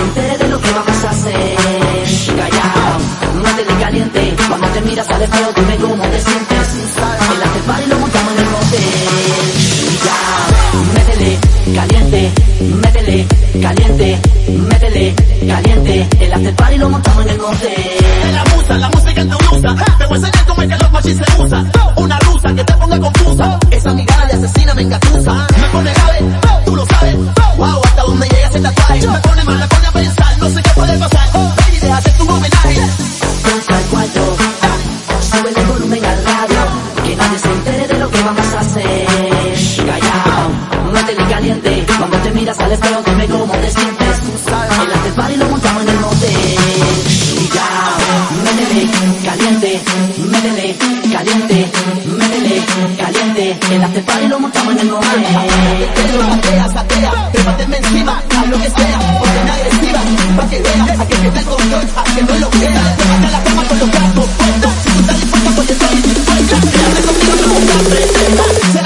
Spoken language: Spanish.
me entere de lo que vamos a hacer. Callao, no caliente. Cuando te miras al espejo, dime cómo te sientes. El after party lo montamos en el hotel. Ya, métele, caliente, métele, caliente, métele, caliente. El after party lo montamos en el hotel. La musa, la música andaluza. Te voy a enseñar cómo es que los machis se usa. Una rusa que te ponga confusa. Esa al que nadie se entere de lo que vamos a hacer. Callao, métele caliente, cuando te miras sale feo, dime cómo te sientes. El after party lo montamos en el motel. Ya, métele caliente, métele caliente, métele caliente. El after party lo montamos en el motel. Satea, satea, trépateme encima, haz lo que sea, porque agresiva, pa' que veas, a que te el control, a que no lo creas. December.